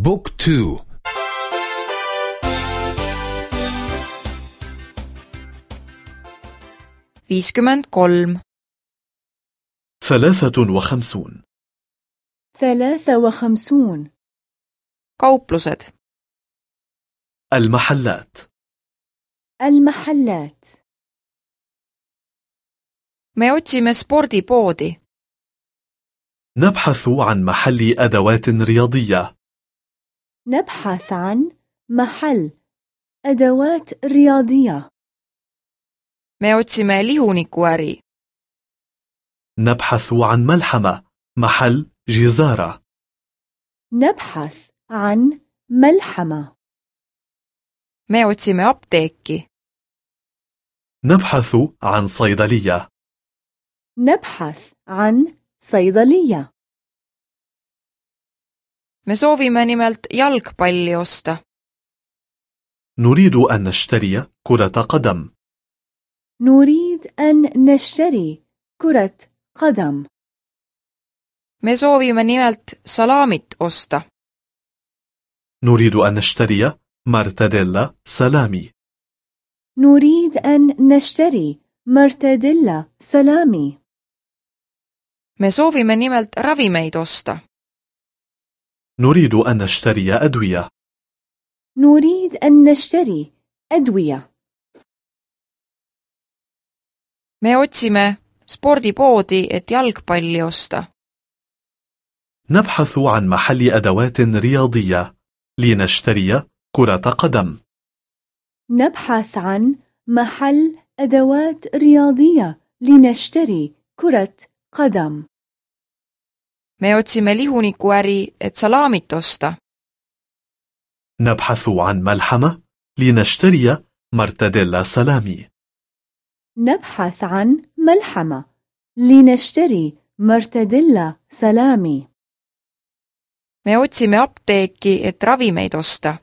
بوك تو. viiskümmend kolm ثلاثة وخمسون. ثلاثة وخمسون. kauplused المحلات. المحلات. Me otsime spordipoodi. نبحث عن محل أدوات رياضية. نبحث عن محل أدوات رياضية. me otsime lihunikuäri نبحث عن ملحمة محل جزارة. نبحث عن ملحمة. me otsime apteeki نبحث عن صيدلية. نبحث عن صيدلية. Me soovime nimelt jalgpalli osta نريد أن نشتري كرة قدم نريد أن نشتري كرة قدم me soovime nimelt salamit osta نريد أن نشتري مرتديلا سلامي نريد أن نشتري مرتديلا سلامي me soovime nimelt ravimeid osta نريد أن نشتري أدوية. نريد أن نشتري أدوية. Me otsime spordipoodi et jalgpalli osta. نبحث عن محل أدوات رياضية لنشتري كرة قدم. نبحث عن محل أدوات رياضية لنشتري كرة قدم. Me otsime lihunikuäri et salamit osta. نبحث عن ملحمة لنشتري مرتديلا سلامي. نبحث عن ملحمة لنشتري مرتديلا سلامي. Me otsime apteeki et ravimeid osta.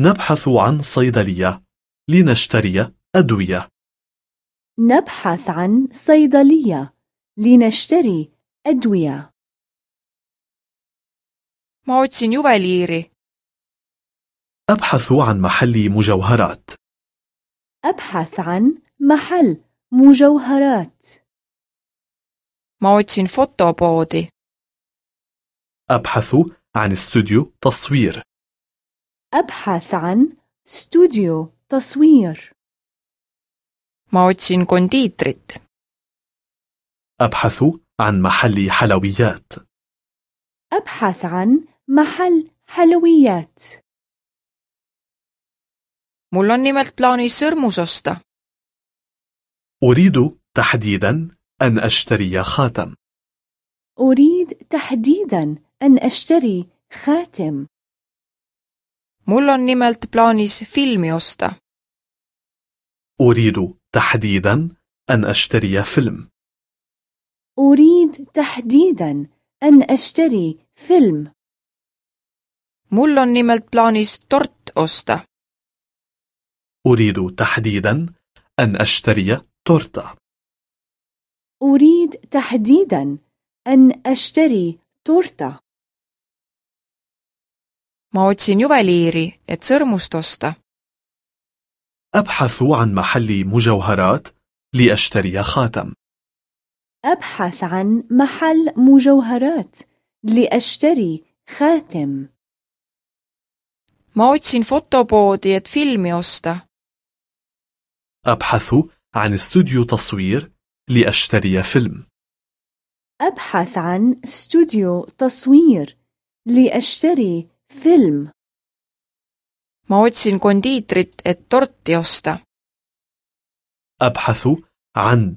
نبحث عن صيدلية لنشتري أدوية. نبحث عن صيدلية لنشتري أدوية. otsin juveliiri أبحث عن محل مجوهرات. أبحث عن محل مجوهرات. otsin fotopoodi أبحث عن استوديو تصوير. أبحث عن استوديو تصوير. ma otsin kondiitrit أبحث عن محل حلويات. أبحث عن محل حلويات. Mul on nimelt plaanis sõrmus osta. أريد تحديدا أن أشتري خاتم. أريد تحديدا أن أشتري خاتم. Mul on nimelt plaanis filmi osta. أريد تحديدا أن أشتري فيلم. أريد تحديدا أن أشتري فيلم. Mul on nimelt plaanis tort osta. أريد تحديدا أن أشتري تورتة. أريد تحديدا أن أشتري تورتة. Ma otsin juveliiri et sõrmust osta. أبحث عن محل مجوهرات لأشتري خاتم. أبحث عن محل مجوهرات لأشتري خاتم. Ma otsin fotopoodi et filmi osta. أبحث عن استوديو تصوير لأشتري فيلم. أبحث عن استوديو تصوير لأشتري فيلم. Ma otsin kondiitrit et torti osta. أبحث عن